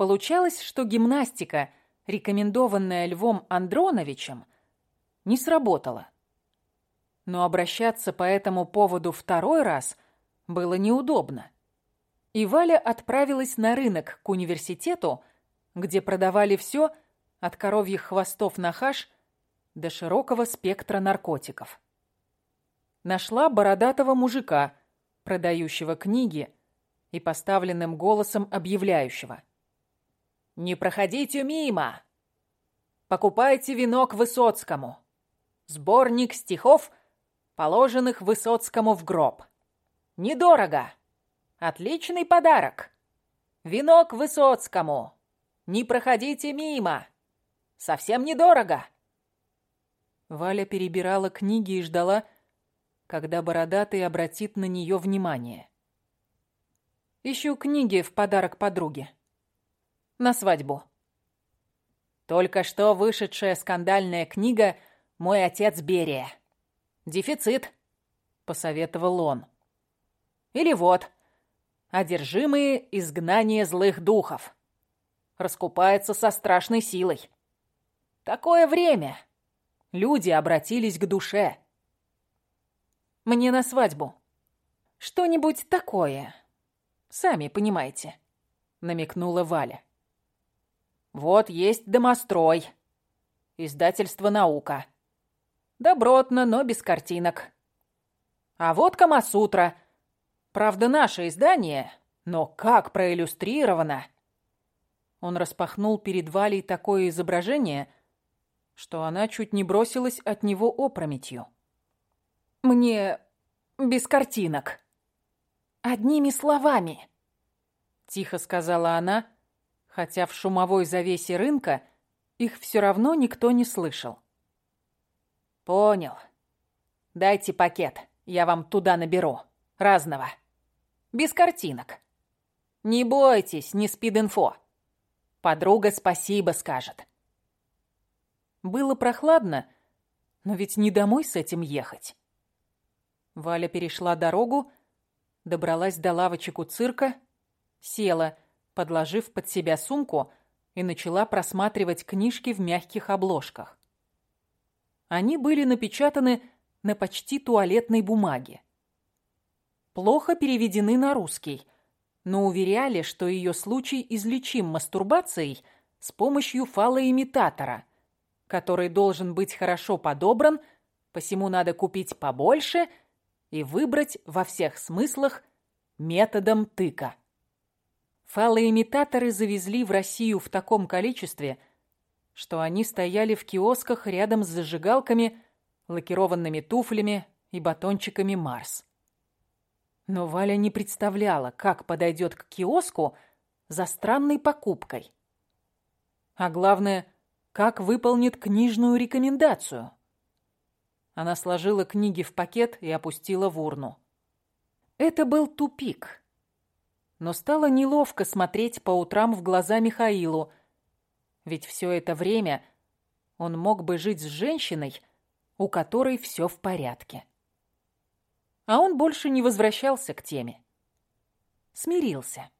Получалось, что гимнастика, рекомендованная Львом Андроновичем, не сработала. Но обращаться по этому поводу второй раз было неудобно. И Валя отправилась на рынок к университету, где продавали все от коровьих хвостов на хаш до широкого спектра наркотиков. Нашла бородатого мужика, продающего книги и поставленным голосом объявляющего. «Не проходите мимо! Покупайте вино Высоцкому. Сборник стихов, положенных Высоцкому в гроб. Недорого!» Отличный подарок. Вино Высоцкому. Не проходите мимо. Совсем недорого. Валя перебирала книги и ждала, когда бородатый обратит на нее внимание. Ищу книги в подарок подруге. На свадьбу. Только что вышедшая скандальная книга «Мой отец Берия». Дефицит, посоветовал он. Или вот, одержимые изгнание злых духов. Раскупается со страшной силой. Такое время. Люди обратились к душе. Мне на свадьбу. Что-нибудь такое. Сами понимаете, намекнула Валя. Вот есть домострой. Издательство «Наука». Добротно, но без картинок. А вот Камасутра — Правда, наше издание, но как проиллюстрировано!» Он распахнул перед Валей такое изображение, что она чуть не бросилась от него опрометью. «Мне без картинок. Одними словами», — тихо сказала она, хотя в шумовой завесе рынка их все равно никто не слышал. «Понял. Дайте пакет, я вам туда наберу. Разного». Без картинок. Не бойтесь, не спид-инфо. Подруга спасибо скажет. Было прохладно, но ведь не домой с этим ехать. Валя перешла дорогу, добралась до лавочек у цирка, села, подложив под себя сумку и начала просматривать книжки в мягких обложках. Они были напечатаны на почти туалетной бумаге плохо переведены на русский, но уверяли, что ее случай излечим мастурбацией с помощью фалоимитатора, который должен быть хорошо подобран, посему надо купить побольше и выбрать во всех смыслах методом тыка. Фалоимитаторы завезли в Россию в таком количестве, что они стояли в киосках рядом с зажигалками, лакированными туфлями и батончиками Марс. Но Валя не представляла, как подойдет к киоску за странной покупкой. А главное, как выполнит книжную рекомендацию. Она сложила книги в пакет и опустила в урну. Это был тупик. Но стало неловко смотреть по утрам в глаза Михаилу, ведь все это время он мог бы жить с женщиной, у которой все в порядке а он больше не возвращался к теме. Смирился.